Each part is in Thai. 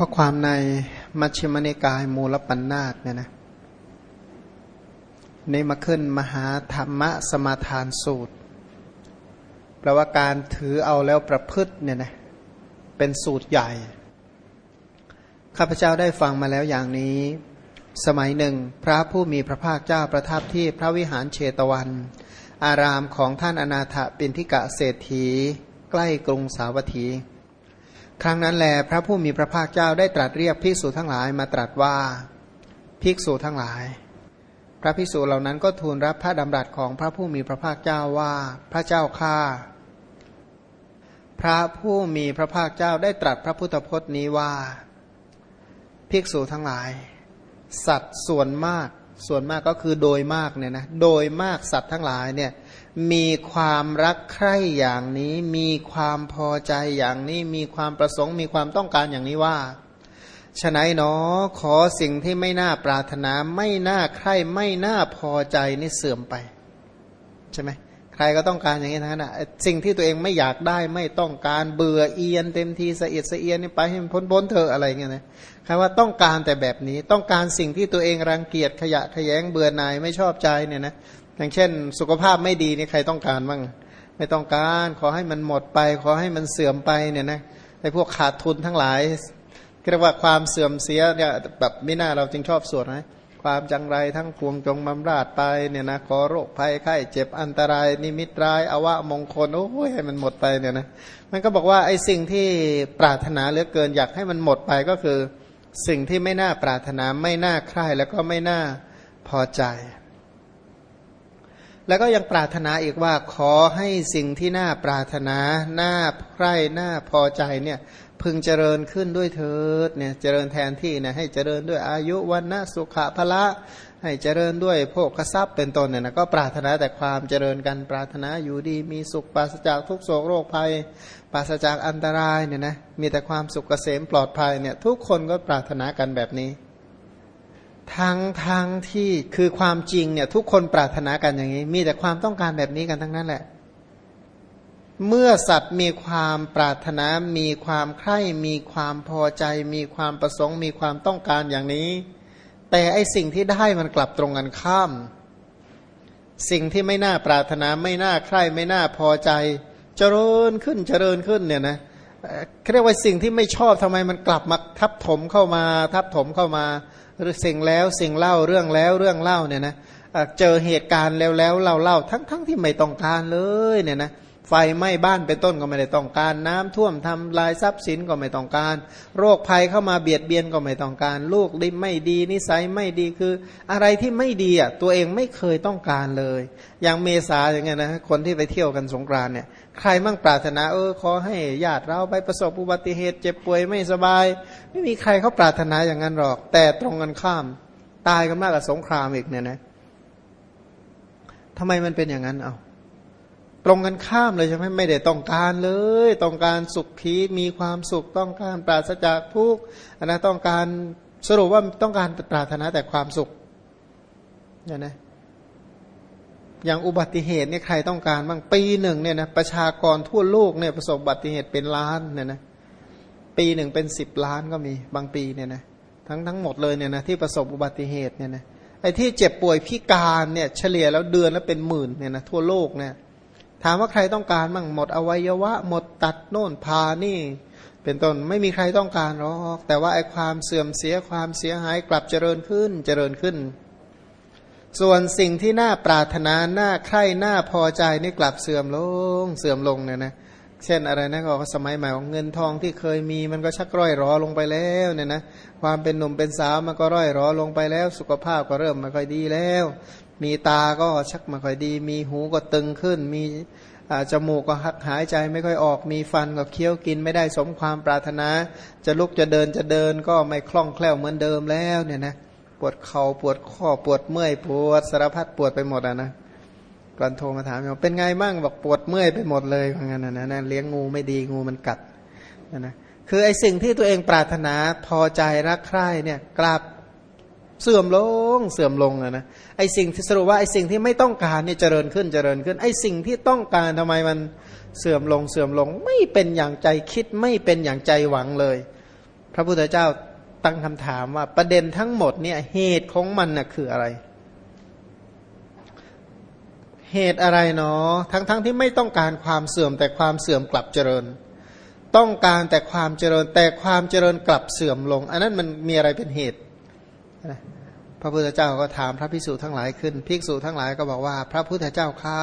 ข้อความในมัชฌิมนิกายมูลปัญนาตเนี่ยนะนี่มาขึ้นมหาธรรมสมาทานสูตรแปลว่าการถือเอาแล้วประพฤติเนี่ยนะเป็นสูตรใหญ่ ข้าพเจ้าได้ฟังมาแล้วอย่างนี้ สมัยหนึ่ง พระผู้มีพระภาคเจ้าประทับที่พระวิหารเชตวัน อารามของท่านอนาถปินทิกะเศรษฐี ใกล้กรุงสาวัตถี ครั้งนั้นแลพระผู้มีพระภาคเจ้าได้ตรัสเรียกภิกษุทั้งหลายมาตรัสว่าภิกษุทั้งหลาย พระภิกษุเหล่านั้นก็ทูลรับพระดำรัสของพระผู้มีพระภาคเจ้าว่าพระเจ้าข้าพระผู้มีพระภาคเจ้าได้ตรัสพระพุทธพจน์นี้ว่า ภิกษุทั้งหลาย สัตว์ส่วนมากส่วนมากก็คือโดยมากเนี่ยนะโดยมากสัตว์ทั้งหลายเนี่ย มีความรักใคร่อย่างนี้ มีความพอใจอย่างนี้ มีความประสงค์ มีความต้องการอย่างนี้ว่าฉะนั้นเนาะขอสิ่งที่ไม่น่าปรารถนาไม่น่าใคร่ไม่น่าพอใจนี่เสื่อมไป ใช่ไหมใครก็ต้องการอย่างนี้ทั้งนั้นสิ่งที่ตัวเองไม่อยากได้ไม่ต้องการเบื่อเอียนเต็มทีเสียดเสียนนี่ไปให้มันพ้นพ้นเธออะไรเงี้ยนะคำว่าต้องการแต่แบบนี้ต้องการสิ่งที่ตัวเองรังเกียจขยะขยงเบื่อหน่ายไม่ชอบใจเนี่ยนะ อย่างเช่น สุขภาพไม่ดีนี่ใครต้องการบ้างไม่ต้องการขอให้มันหมดไป ขอให้มันเสื่อมไปเนี่ยนะไอ้พวกขาดทุนทั้งหลายเรียกว่าความเสื่อมเสียเนี่ยแบบไม่น่าเราจึงชอบสวดนะความจังไรทั้งพวงจงบำราดไปเนี่ยนะขอโรคภัยไข้เจ็บอันตราย นิมิตร้ายอวะมงคลโอ้ยให้มันหมดไปเนี่ยนะมันก็บอกว่าไอ้สิ่งที่ปรารถนาเหลือเกินอยากให้มันหมดไปก็คือ สิ่งที่ไม่น่าปรารถนาไม่น่าใคร่แล้วก็ไม่น่าพอใจ แล้วก็ยังปรารถนาอีกว่าขอให้สิ่งที่น่าปรารถนา น่าใคร่น่าพอใจเนี่ยพึงเจริญขึ้นด้วยเถิดเนี่ยเจริญแทนที่เนี่ยให้เจริญด้วยอายุวันนะสุขะพละ ให้เจริญด้วยโภคทรัพย์เป็นต้นเนี่ยนะก็ปรารถนาแต่ความเจริญกันปรารถนาอยู่ดีมีสุขปราศจากทุกโศกโรคภัยปราศจากอันตรายเนี่ยนะมีแต่ความสุขเกษมปลอดภัยเนี่ยทุกคนก็ปรารถนากันแบบนี้ ทั้งทั้งที่คือความจริงเนี่ยทุกคนปรารถนากันอย่างนี้ มีแต่ความต้องการแบบนี้กันทั้งนั้นแหละ เมื่อสัตว์มีความปรารถนา มีความใคร่มีความพอใจ มีความประสงค์ มีความต้องการอย่างนี้ แต่ไอสิ่งที่ได้มันกลับตรงกันข้าม สิ่งที่ไม่น่าปรารถนาไม่น่าใคร่ไม่น่าพอใจ เจริญขึ้นเจริญขึ้นเนี่ยนะเรียกว่าสิ่งที่ไม่ชอบทำไมมันกลับมาทับถมเข้ามา ทับถมเข้ามา หรือสิ่งแล้วสิ่งเล่าเรื่องแล้วเรื่องเล่าเนี่ยนะเจอเหตุการณ์แล้วแล้วเล่าเล่าทั้งทั้งที่ไม่ต้องการเลยเนี่ยนะ ไฟไหม้บ้านเป็นต้นก็ไม่ได้ต้องการ น้ำท่วมทำลายทรัพย์สินก็ไม่ต้องการ โรคภัยเข้ามาเบียดเบียนก็ไม่ต้องการ ลูกดิไม่ดีนิสัยไม่ดีคือ อะไรที่ไม่ดีอะตัวเองไม่เคยต้องการเลย อย่างเมษาอย่างเงี้ยนะคนที่ไปเที่ยวกันสงกรานเนี่ยใครมั่งปรารถนาเออขอให้ญาติเราไปประสบอุบัติเหตุเจ็บป่วยไม่สบาย ไม่มีใครเขาปรารถนาอย่างนั้นหรอก แต่ตรงกันข้าม ตายกันมากกว่าสงครามอีกเนี่ยนะทำไมมันเป็นอย่างนั้นเอ้า ตรงกันข้ามเลยใช่ไหมไม่ได้ต้องการเลย ต้องการสุขทีมีความสุขต้องการปราศจากทุกข์นะต้องการสรุปว่าต้องการปรารถนาแต่ความสุขเนี่ยนะอย่างอุบัติเหตุเนี่ยใครต้องการบ้างปีหนึ่งเนี่ยนะประชากรทั่วโลกเนี่ยประสบอุบัติเหตุเป็นล้านเนี่ยนะปีหนึ่งเป็นสิบล้านก็มีบางปีเนี่ยนะทั้งทั้งหมดเลยเนี่ยนะที่ประสบอุบัติเหตุเนี่ยนะไอ้ที่เจ็บป่วยพิการเนี่ยเฉลี่ยแล้วเดือนแล้วเป็นหมื่นเนี่ยนะทั่วโลกเนี่ย ถามว่าใครต้องการบ้างหมดอวัยวะ หมดตัดโน่นพานี่ เป็นต้นไม่มีใครต้องการหรอก แต่ว่าไอ้ความเสื่อมเสียความเสียหายกลับเจริญขึ้นเจริญขึ้น ส่วนสิ่งที่น่าปรารถนาน่าใคร่น่าพอใจนี่กลับเสื่อมลงเสื่อมลงเนี่ยนะเช่นอะไรนะก็สมัยใหม่ของเงินทองที่เคยมีมันก็ชักร่อยรอลงไปแล้วเนี่ยนะความเป็นหนุ่มเป็นสาวมันก็ร่อยรอลงไปแล้ว สุขภาพก็เริ่มไม่ค่อยดีแล้ว มีตาก็ชักไม่ค่อยดี มีหูก็ตึงขึ้น มีจมูกก็หักหายใจไม่ค่อยออก มีฟันก็เคี้ยวกินไม่ได้สมความปรารถนา จะลุกจะเดินจะเดินก็ไม่คล่องแคล่วเหมือนเดิมแล้วเนี่ยนะปวดเขา่าปวดข้อปวดเมื่อยปวดสารพัดปวดไปหมดอะนะก่อนโทรมาถามว่าเป็นไงบ้างบอกปวดเมื่อยไปหมดเลยว่างั้นนะนะเลี้ยงงูไม่ดีงูมันกัดนะนะคือไอ้สิ่งที่ตัวเองปรารถนาพอใจรักใคร่เนี่ยกลับ เสื่อมลงเสื่อมลงอะนะไอสิ่งที่สรุปว่าไอสิ่งที่ไม่ต้องการเนี่ยเจริญขึ้นเจริญขึ้น ไอสิ่งที่ต้องการทำไมมันเสื่อมลงเสื่อมลง ไม่เป็นอย่างใจคิดไม่เป็นอย่างใจหวังเลย พระพุทธเจ้าตั้งคำถามว่าประเด็นทั้งหมดเนี่ยเหตุของมันน่ะคืออะไร เหตุอะไรเนาะทั้งๆทที่ไม่ต้องการความเสื่อมแต่ความเสื่อมกลับเจริญ ต้องการแต่ความเจริญแต่ความเจริญกลับเสื่อมลง อันนั้นมันมีอะไรเป็นเหตุ พระพุทธเจ้าก็ถามพระภิกษุทั้งหลายขึ้น ภิกษุทั้งหลายก็บอกว่า พระพุทธเจ้าข้า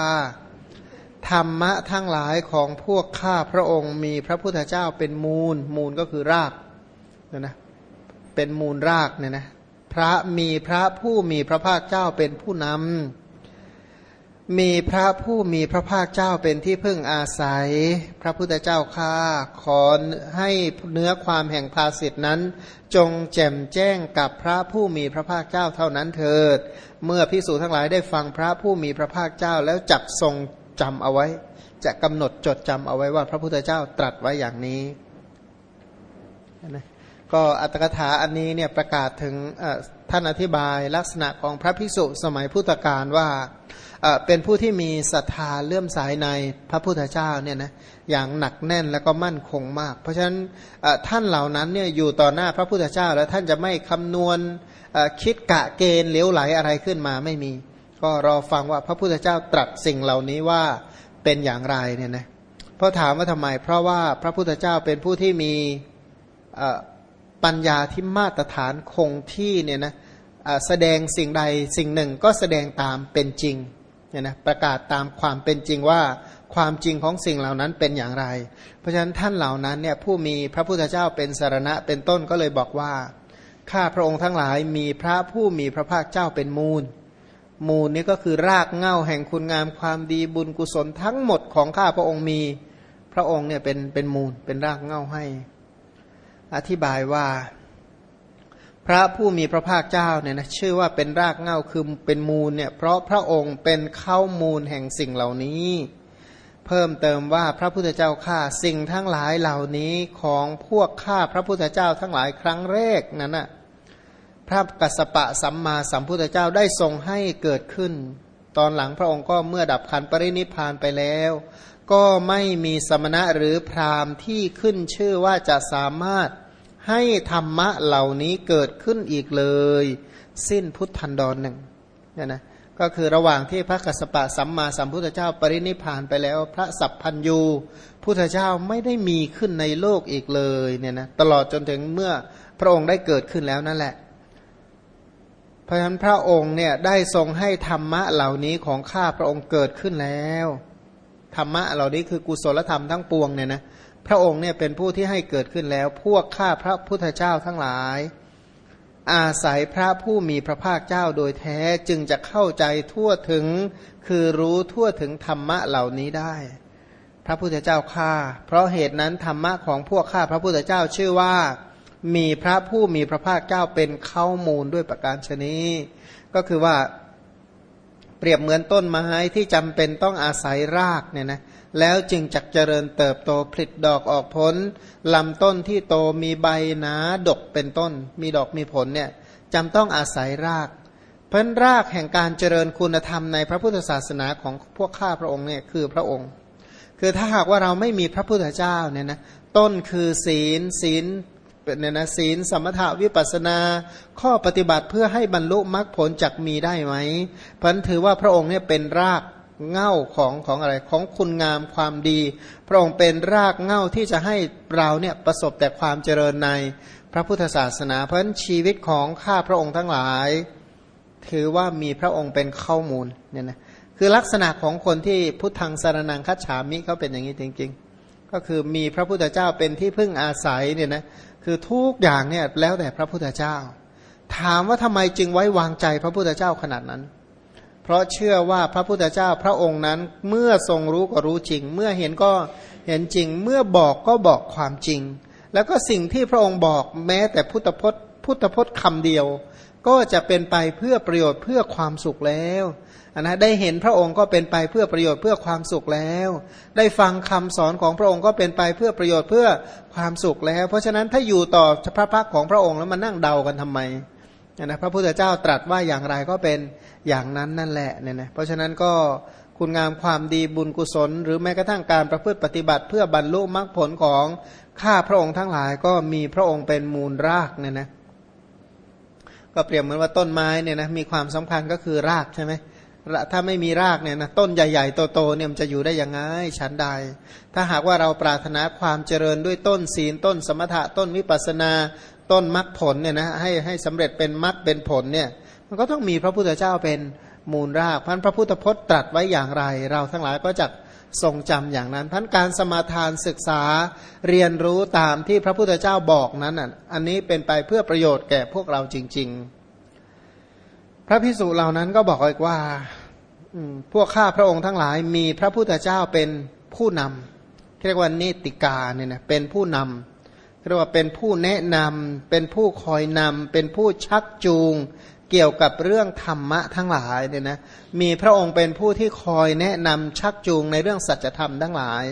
ธรรมะทั้งหลายของพวกข้าพระองค์มีพระพุทธเจ้าเป็นมูล มูลก็คือรากนะนะเป็นมูลรากเนี่ยนะพระมีพระผู้มีพระภาคเจ้าเป็นผู้นำ มีพระผู้มีพระภาคเจ้าเป็นที่พึ่งอาศัย พระพุทธเจ้าข้าขอให้เนื้อความแห่งภาสิทธนั้น จงแจ่มแจ้งกับพระผู้มีพระภาคเจ้าเท่านั้นเถิด เมื่อพิสูจทั้งหลายได้ฟังพระผู้มีพระภาคเจ้าแล้วจักทรงจำเอาไว้ จะกำหนดจดจำเอาไว้ว่าพระพุทธเจ้าตรัสไว้อย่างนี้นะ ก็อัตถกถาอันนี้เนี่ยประกาศถึงท่านอธิบายลักษณะของพระภิกษุสมัยพุทธกาลว่าเป็นผู้ที่มีศรัทธาเลื่อมใสในพระพุทธเจ้าเนี่ยนะอย่างหนักแน่นแล้วก็มั่นคงมาก เพราะฉะนั้นท่านเหล่านั้นเนี่ยอยู่ต่อหน้าพระพุทธเจ้า แล้วท่านจะไม่คำนวณคิดกะเกณฑ์เลี้ยวไหลอะไรขึ้นมาไม่มี ก็รอฟังว่าพระพุทธเจ้าตรัสสิ่งเหล่านี้ว่าเป็นอย่างไรเนี่ยนะเพราะถามว่าทำไม เพราะว่าพระพุทธเจ้าเป็นผู้ที่มี ปัญญาที่มาตรฐานคงที่เนี่ยนะแสดงสิ่งใดสิ่งหนึ่งก็แสดงตามเป็นจริงเนี่ยนะประกาศตามความเป็นจริงว่าความจริงของสิ่งเหล่านั้นเป็นอย่างไร เพราะฉะนั้นท่านเหล่านั้นเนี่ยผู้มีพระพุทธเจ้าเป็นสารณะเป็นต้นก็เลยบอกว่าข้าพระองค์ทั้งหลายมีพระผู้มีพระภาคเจ้าเป็นมูล มูลนี้ก็คือรากเง่าแห่งคุณงามความดีบุญกุศลทั้งหมดของข้าพระองค์มีพระองค์เนี่ยเป็นเป็นมูลเป็นรากเง่าให้ อธิบายว่า พระผู้มีพระภาคเจ้าเนี่ยนะชื่อว่าเป็นรากเง้าคือเป็นมูลเนี่ยเพราะพระองค์เป็นเข้ามูลแห่งสิ่งเหล่านี้ เพิ่มเติมว่าพระพุทธเจ้าข้าสิ่งทั้งหลายเหล่านี้ของพวกข้าพระพุทธเจ้าทั้งหลายครั้งแรกนั้นน่ะพระกัสปะสัมมาสัมพุทธเจ้าได้ทรงให้เกิดขึ้น ตอนหลังพระองค์ก็เมื่อดับขันปรินิพานไปแล้ว ก็ไม่มีสมณะหรือพราหมณ์ที่ขึ้นชื่อว่าจะสามารถ ให้ธรรมะเหล่านี้เกิดขึ้นอีกเลย สิ้นพุทธันดรหนึ่งเนี่ยนะก็คือระหว่างที่พระกัสสปะสัมมาสัมพุทธเจ้าปรินิพานไปแล้ว พระสัพพัญยูพุทธเจ้าไม่ได้มีขึ้นในโลกอีกเลยเนี่ยนะตลอดจนถึงเมื่อพระองค์ได้เกิดขึ้นแล้วนั่นแหละ เพราะฉะนั้นพระองค์เนี่ยได้ทรงให้ธรรมะเหล่านี้ของข้าพระองค์เกิดขึ้นแล้วธรรมะเหล่านี้คือกุศลธรรมทั้งปวงเนี่ยนะ พระองค์เนี่ยเป็นผู้ที่ให้เกิดขึ้นแล้ว พวกข้าพระพุทธเจ้าทั้งหลาย อาศัยพระผู้มีพระภาคเจ้าโดยแท้จึงจะเข้าใจทั่วถึง คือรู้ทั่วถึงธรรมะเหล่านี้ได้ พระพุทธเจ้าข้าเพราะเหตุนั้นธรรมะของพวกข้าพระพุทธเจ้าชื่อว่า มีพระผู้มีพระภาคเจ้าเป็นเข้ามูลด้วยประการชนีก็คือว่าเปรียบเหมือนต้นไม้ที่จำเป็นต้องอาศัยรากเนี่ยนะ แล้วจึงจักเจริญเติบโตผลิดอกออกผลลำต้นที่โตมีใบหนาดกเป็นต้น มีดอกมีผลเนี่ยจำต้องอาศัยรากเพราะรากแห่งการเจริญคุณธรรมในพระพุทธศาสนาของพวกข้าพระองค์เนี่ยคือพระองค์ คือถ้าหากว่าเราไม่มีพระพุทธเจ้าเนี่ยนะต้นคือศีลศีลเนี่ยนะศีลสมถาวิปัสนา ข้อปฏิบัติเพื่อให้บรรลุมรรคผลจักมีได้ไหมพราะถือว่าพระองค์เนี่ยเป็นราก เง่าของของอะไรของคุณงามความดี พระองค์เป็นรากเง่าที่จะให้เราเนี่ยประสบแต่ความเจริญในพระพุทธศาสนา เพราะฉะนั้นชีวิตของข้าพระองค์ทั้งหลาย ถือว่ามีพระองค์เป็นข้อมูลเนี่ยนะคือลักษณะของคนที่พุทธังสารนังคัจฉามิเขาเป็นอย่างนี้จริง ๆ ก็คือมีพระพุทธเจ้าเป็นที่พึ่งอาศัยเนี่ยนะคือทุกอย่างเนี่ยแล้วแต่พระพุทธเจ้า ถามว่าทำไมจึงไว้วางใจพระพุทธเจ้าขนาดนั้น เพราะเชื่อว่าพระพุทธเจ้าพระองค์นั้นเมื่อทรงรู้ก็รู้จริง เมื่อเห็นก็เห็นจริง เมื่อบอกก็บอกความจริง แล้วก็สิ่งที่พระองค์บอกแม้แต่พุทธพจน์ พุทธพจน์คำเดียว ก็จะเป็นไปเพื่อประโยชน์เพื่อความสุขแล้วนะได้เห็นพระองค์ก็เป็นไปเพื่อประโยชน์เพื่อความสุขแล้ว ได้ฟังคำสอนของพระองค์ก็เป็นไปเพื่อประโยชน์เพื่อความสุขแล้ว เพราะฉะนั้นถ้าอยู่ต่อพระพักของพระองค์แล้วมานั่งเดากันทำไม นะพระพุทธเจ้าตรัสว่าอย่างไรก็เป็นอย่างนั้นนั่นแหละเนี่ยนะเพราะฉะนั้นก็คุณงามความดีบุญกุศล หรือแม้กระทั่งการประพฤติปฏิบัติ เพื่อบรรลุมรรคผลของข้าพระองค์ทั้งหลายก็มีพระองค์เป็นมูลรากเนี่ยนะก็เปรียบเหมือนว่าต้นไม้เนี่ยนะมีความสำคัญก็คือรากใช่ไหมถ้าไม่มีรากเนี่ยนะต้นใหญ่ๆโตๆเนี่ยมันจะอยู่ได้ยังไงฉันใด ถ้าหากว่าเราปรารถนาความเจริญด้วยต้นศีลต้นสมถะต้นวิปัสนา ต้นมรรคผลเนี่ยนะให้ให้สำเร็จเป็นมรรคเป็นผลเนี่ยมันก็ต้องมีพระพุทธเจ้าเป็นมูลรากพันพระพุทธพจน์ตรัสไว้อย่างไร เราทั้งหลายก็จะทรงจำอย่างนั้นพันการสมาทานศึกษาเรียนรู้ตามที่พระพุทธเจ้าบอกนั้นอันนี้เป็นไปเพื่อประโยชน์แก่พวกเราจริง ๆ พระพิสุเหล่านั้นก็บอกอีกว่าพวกข้าพระองค์ทั้งหลายมีพระพุทธเจ้าเป็นผู้นำเรียกว่าเนติกาเนี่ยนะเป็นผู้นำ เรียกว่าเป็นผู้แนะนำเป็นผู้คอยนำเป็นผู้ชักจูง เกี่ยวกับเรื่องธรรมะทั้งหลายเนี่ยนะมีพระองค์เป็นผู้ที่คอยแนะนำชักจูงในเรื่องสัจธรรมทั้งหลาย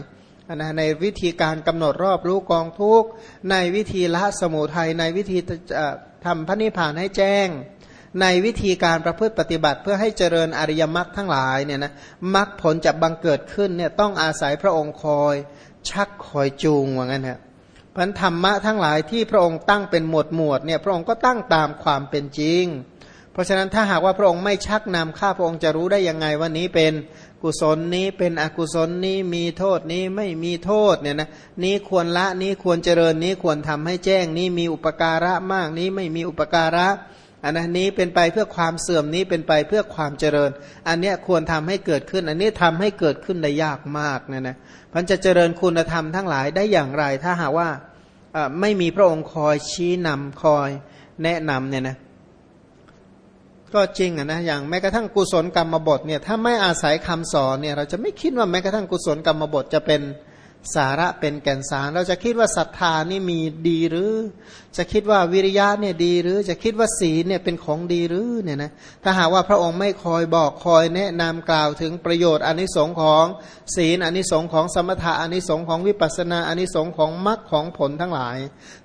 นะในวิธีการกำหนดรอบรู้กองทุกในวิธีละสมุทัยในวิธีทำพระนิพพานให้แจ้ง ในวิธีการประพฤติปฏิบัติเพื่อให้เจริญอริยมรรคทั้งหลายเนี่ยนะมรรคผลจะบังเกิดขึ้นเนี่ยต้องอาศัยพระองค์คอย ชักคอยจูงว่างั้นฮะ พันธรรมะทั้งหลายที่พระองค์ตั้งเป็นหมวดหมวดเนี่ยพระองค์ก็ตั้งตามความเป็นจริง เพราะฉะนั้นถ้าหากว่าพระองค์ไม่ชักนำข้าพระองค์จะรู้ได้ยังไงว่านี้เป็นกุศลนี้เป็นอกุศลนี้มีโทษนี้ไม่มีโทษเนี่ยนะนี้ควรละนี้ควรเจริญนี้ควรทำให้แจ้งนี้มีอุปการะมากนี้ไม่มีอุปการะ อันนี้เป็นไปเพื่อความเสื่อมนี้เป็นไปเพื่อความเจริญ อันนี้ควรทำให้เกิดขึ้น อันนี้ทำให้เกิดขึ้นได้ยากมากเนี่ยนะพันจะเจริญคุณธรรมทั้งหลายได้อย่างไร ถ้าหากว่าไม่มีพระองค์คอยชี้นำคอยแนะนำเนี่ยนะก็จริงอะนะอย่างแม้กระทั่งกุศลกรรมบทเนี่ยถ้าไม่อาศัยคำสอนเนี่ยเราจะไม่คิดว่าแม้กระทั่งกุศลกรรมบทจะเป็น สาระเป็นแก่นสาร เราจะคิดว่าศรัทธานี่มีดีหรือ จะคิดว่าวิริยะเนี่ยดีหรือจะคิดว่าศีลเนี่ยเป็นของดีหรือเนี่ยนะถ้าหากว่าพระองค์ไม่คอยบอกคอยแนะนำกล่าวถึงประโยชน์อนนิสงค์ของศีลอนนิสงค์ของสมถะอนนิสงค์ของวิปัสสนาอนนิสงค์ของมรรคของผลทั้งหลาย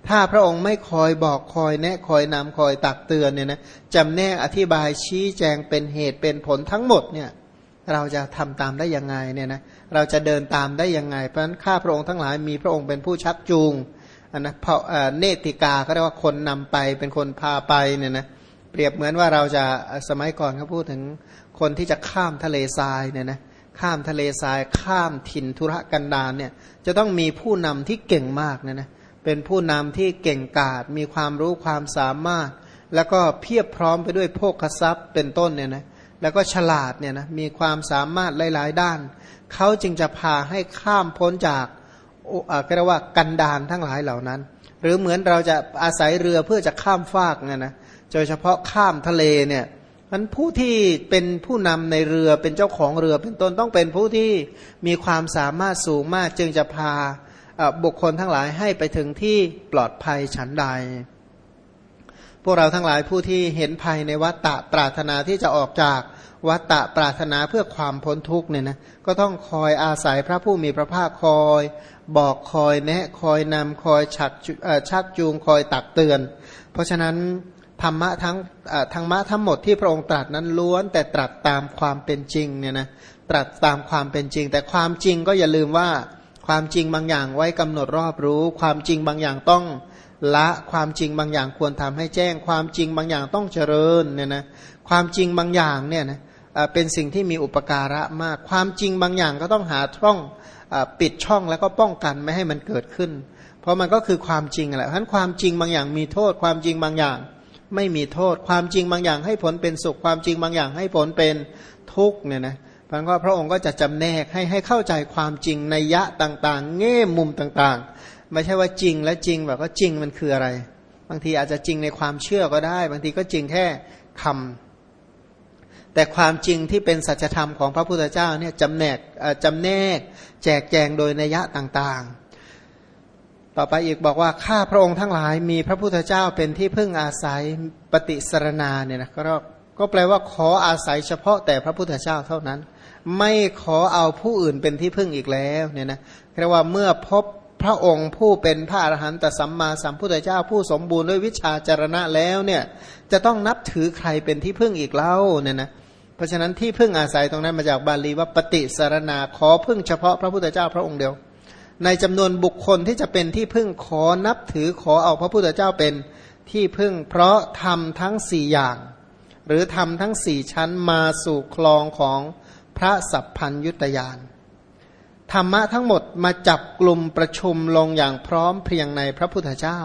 ถ้าพระองค์ไม่คอยบอกคอยแนะคอยนำคอยตักเตือนเนี่ยนะจำแนกอธิบายชี้แจงเป็นเหตุเป็นผลทั้งหมดเนี่ย เราจะทำตามได้ยังไงเนี่ยนะเราจะเดินตามได้ยังไง เพราะฉะนั้นข้าพระองค์ทั้งหลายมีพระองค์เป็นผู้ชักจูงนนะเพราะเนติกาเขาเรียกว่าคนนำไปเป็นคนพาไปเนี่ยนะเปรียบเหมือนว่าเราจะสมัยก่อนเขาพูดถึงคนที่จะข้ามทะเลทรายเนี่ยนะข้ามทะเลทรายข้ามถิ่นธุรกันดารเนี่ยจะต้องมีผู้นำที่เก่งมากเนี่ยนะเป็นผู้นำที่เก่งกาจมีความรู้ความสามารถ แล้วก็เพียบพร้อมไปด้วยโภคทรัพย์เป็นต้นเนี่ยนะ แล้วก็ฉลาดเนี่ยนะมีความสามารถหลาย ๆ ด้าน เขาจึงจะพาให้ข้ามพ้นจากก็เรียกว่ากันดานทั้งหลายเหล่านั้น หรือเหมือนเราจะอาศัยเรือเพื่อจะข้ามฟากเนี่ยนะโดยเฉพาะข้ามทะเลเนี่ยมันผู้ที่เป็นผู้นำในเรือเป็นเจ้าของเรือเป็นต้นต้องเป็นผู้ที่มีความสามารถสูงมากจึงจะพาบุคคลทั้งหลายให้ไปถึงที่ปลอดภัยฉันใด พวกเราทั้งหลายผู้ที่เห็นภัยในวัฏฏะปรารถนาที่จะออกจากวัตตะปรารถนาเพื่อความพ้นทุกข์เนี่ยนะก็ต้องคอยอาศัยพระผู้มีพระภาคคอย บอกคอยแนะคอยนำคอยชักชักจูงคอยตักเตือน เพราะฉะนั้นธรรมะทั้งธรรมะทั้งหมดที่พระองค์ตรัสนั้นล้วนแต่ตรัสตามความเป็นจริงเนี่ยนะตรัสตามความเป็นจริง แต่ความจริงก็อย่าลืมว่าความจริงบางอย่างไว้กำหนดรอบรู้ ความจริงบางอย่างต้อง ละความจริงบางอย่างควรทำให้แจ้ง ความจริงบางอย่างต้องเจริญเนี่ยนะความจริงบางอย่างเนี่ยนะเป็นสิ่งที่มีอุปการะมาก ความจริงบางอย่างก็ต้องหาช่องปิดช่องแล้วก็ป้องกันไม่ให้มันเกิดขึ้น เพราะมันก็คือความจริงแหละเพราะความจริงบางอย่างมีโทษ ความจริงบางอย่าง ไม่มีโทษ ความจริงบางอย่างให้ผลเป็นสุข ความจริงบางอย่างให้ผลเป็นทุกข์เนี่ยนะพระก็พระองค์ก็จะจำแนกให้ให้เข้าใจความจริงในยะต่างๆ แง่มุมต่างๆ ไม่ใช่ว่าจริงและจริงแบบว่าจริงมันคืออะไร บางทีอาจจะจริงในความเชื่อก็ได้ บางทีก็จริงแค่คำแต่ความจริงที่เป็นสัจธรรมของพระพุทธเจ้าเนี่ยจำแนกจำแนก แจกแจงโดยนัยะต่างๆ ต่อไปอีกบอกว่าข้าพระองค์ทั้งหลายมีพระพุทธเจ้าเป็นที่พึ่งอาศัยปฏิสรณาเนี่ยนะก็ก็แปลว่าขออาศัยเฉพาะแต่พระพุทธเจ้าเท่านั้น ไม่ขอเอาผู้อื่นเป็นที่พึ่งอีกแล้วเนี่ยนะเรียกว่าเมื่อพบ พระองค์ผู้เป็นพระอรหันตสัมมาสัมพุทธเจ้าผู้สมบูรณ์ด้วยวิชาจารณะแล้วเนี่ยจะต้องนับถือใครเป็นที่พึ่งอีกเล่าเนี่ยนะเพราะฉะนั้นที่พึ่งอาศัยตรงนั้นมาจากบาลีว่าปฏิสารนาขอพึ่งเฉพาะพระพุทธเจ้าพระองค์เดียว ในจำนวนบุคคลที่จะเป็นที่พึ่งขอนับถือขอเอาพระพุทธเจ้าเป็นที่พึ่ง เพราะทำทั้งสี่อย่าง หรือทำทั้งสี่ชั้นมาสู่คลองของพระสัพพัญยุตยาน ธรรมะทั้งหมดมาจับกลุ่มประชุมลงอย่างพร้อมเพรียงในพระพุทธเจ้า